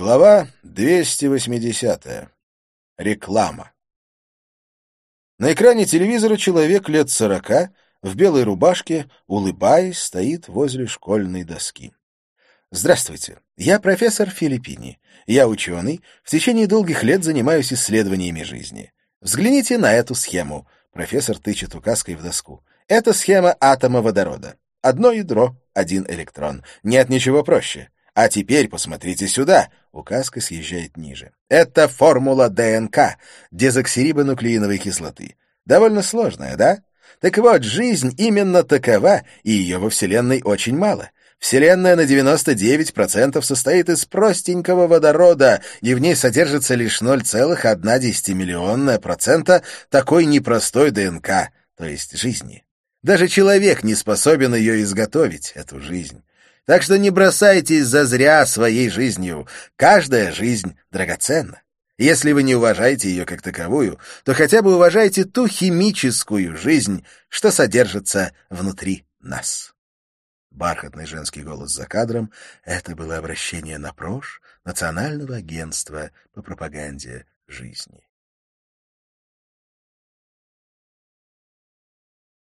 Глава 280. Реклама. На экране телевизора человек лет сорока в белой рубашке, улыбаясь, стоит возле школьной доски. Здравствуйте, я профессор Филиппини. Я ученый, в течение долгих лет занимаюсь исследованиями жизни. Взгляните на эту схему. Профессор тычет указкой в доску. Это схема атома водорода. Одно ядро, один электрон. Нет ничего проще. А теперь посмотрите сюда. Указка съезжает ниже. Это формула ДНК, дезоксирибонуклеиновой кислоты. Довольно сложная, да? Так вот, жизнь именно такова, и ее во Вселенной очень мало. Вселенная на 99% состоит из простенького водорода, и в ней содержится лишь 0,1 миллионная процента такой непростой ДНК, то есть жизни. Даже человек не способен ее изготовить, эту жизнь. Так что не бросайтесь зазря своей жизнью. Каждая жизнь драгоценна. Если вы не уважаете ее как таковую, то хотя бы уважайте ту химическую жизнь, что содержится внутри нас. Бархатный женский голос за кадром — это было обращение на ПРОЖ, Национального агентства по пропаганде жизни.